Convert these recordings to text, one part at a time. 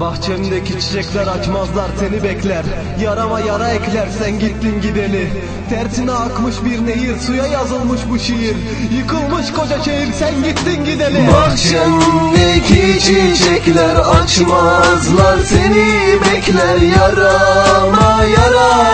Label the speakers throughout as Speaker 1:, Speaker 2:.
Speaker 1: Bahçemdeki çiçekler açmazlar seni bekler. Yarama yara ekler sen gittin gideli. Tersine akmış bir nehir suya yazılmış bu şiir. Yıkılmış koca şehir sen gittin gideli.
Speaker 2: Bahçemdeki çiçekler açmazlar seni bekler. Yarama yara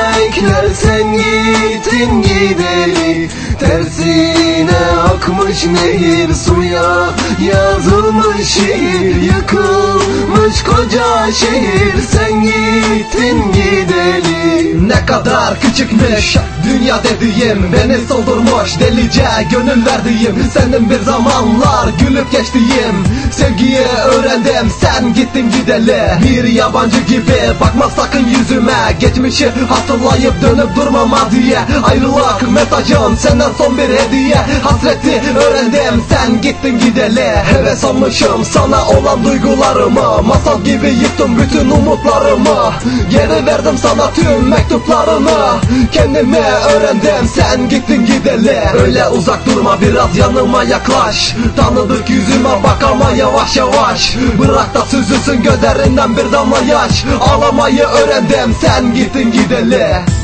Speaker 2: akmış nehir suya yazılmış şiir Yıkılmış koca şehir. Sen gittin gideli
Speaker 1: Ne kadar küçükmüş dünya dediğim Beni soldurmuş delice gönül verdiğim. Senin bir zamanlar gülüp geçtiğim Sevgiyi öğrendim. Sen gittin gideli Bir yabancı gibi. Bakma sakın yüzüme Geçmişi hatırlayıp dönüp durmama diye. Ayrılık mesajım senden son bir hediye. Hasreti öğrendim sen gittin gideli Heves almışım sana olan duygularımı. Masal gibi yıktım bütün umutlarımı. Geri verdim sana tüm mektuplarını. Kendimi öğrendim sen gittin gideli Öyle uzak durma biraz yanıma yaklaş. Tanıdık yüzüme bak ama yavaş yavaş. Bırak da süzülsün gözlerinden bir damla yaş. Ağlamayı öğrendim sen gittin gideli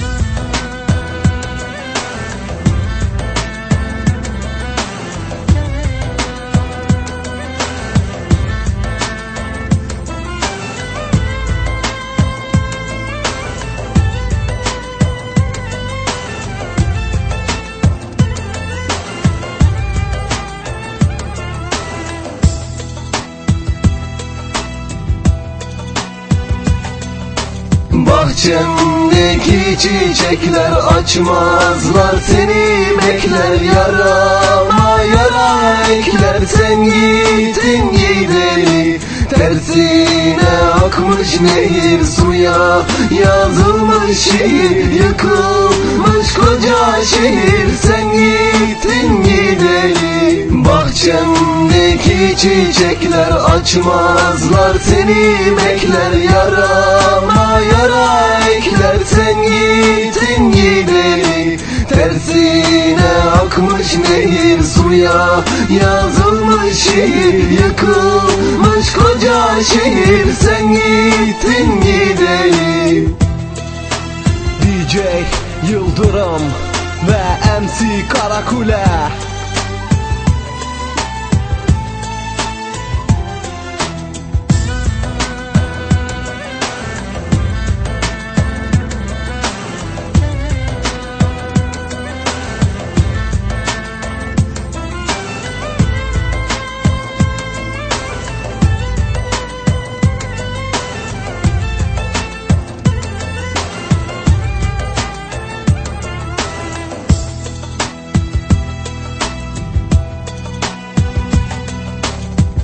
Speaker 2: Bahçemdeki çiçekler açmazlar seni bekler Yarama yara ekler sen gittin gideli Tersine akmış nehir suya yazılmış şiir Yıkılmış koca şehir sen gittin gideli Bahçemdeki çiçekler açmazlar seni bekler Yarama akmış nehir suya yazılmış şiir Yıkılmış koca şehir. Sen gittin gideli
Speaker 1: DJ Yıldırım ve MC Karakule